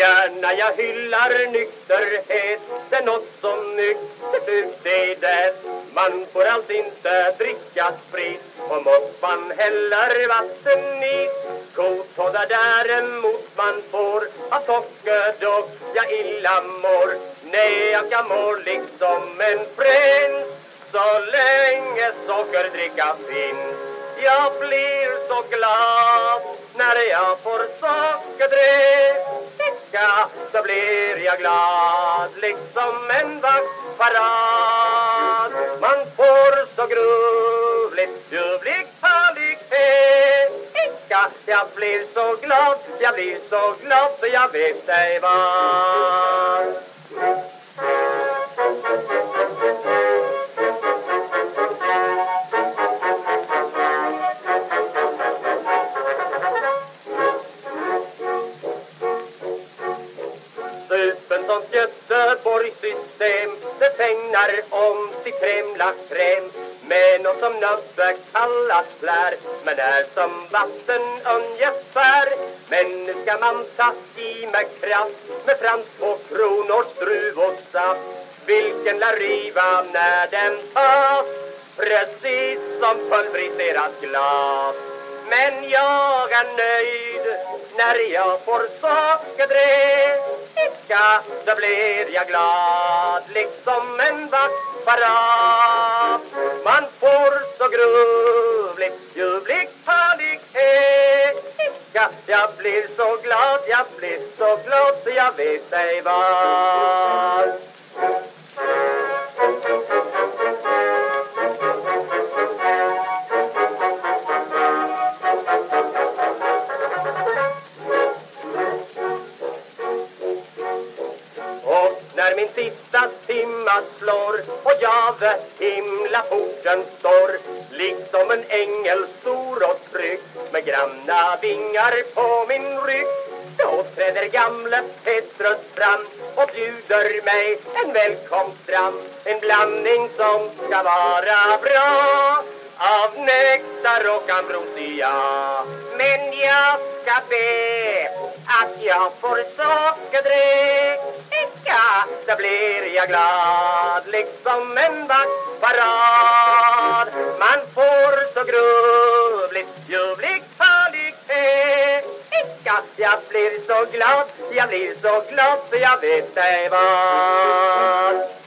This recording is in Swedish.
Gärna jag hyllar nykterhet. Det är något som nyktert ut är det. Man får allt inte dricka sprit. Och moppan man häller vatten i Kotoddar däremot man får Av sockerdock jag illa mår. Nej, jag kan må liksom en prins. Så länge sockerdricka finns Jag blir så glad när jag får sockerdricka så blir jag glad liksom en vaktparad Man får så gruvligt ljuvlig härlighet Jag blir så glad, jag blir så glad så jag vet ej vad. Supen som det befängnar om sitt kremlakräm med något som nöbbe kallas lär. Men är som vatten ungefär. Men nu ska man ta i med kraft. Med fram två kronors saft. Vilken lär riva när den tas? Precis som pulveriserat glas men jag är nöjd när jag får sockerdricka Då blir jag glad liksom en vaktparad Man får så gruvligt ljuvlig härlighet. Jag blir så glad, jag blir så glad så jag vet ej vad. Min sista timma slår och jag vid himlaporten står. Liksom en ängel stor och trygg med granna vingar på min rygg. Då träder gamle Petrus fram och bjuder mig en välkomst fram. En blandning som ska vara bra av nektar och ambrosia. Men jag ska be att jag får sockerdrick då blir jag glad liksom en vaktparad Man får så gruvligt ljuvligt härlighet Jag blir så glad, jag blir så glad för jag vet ej vad.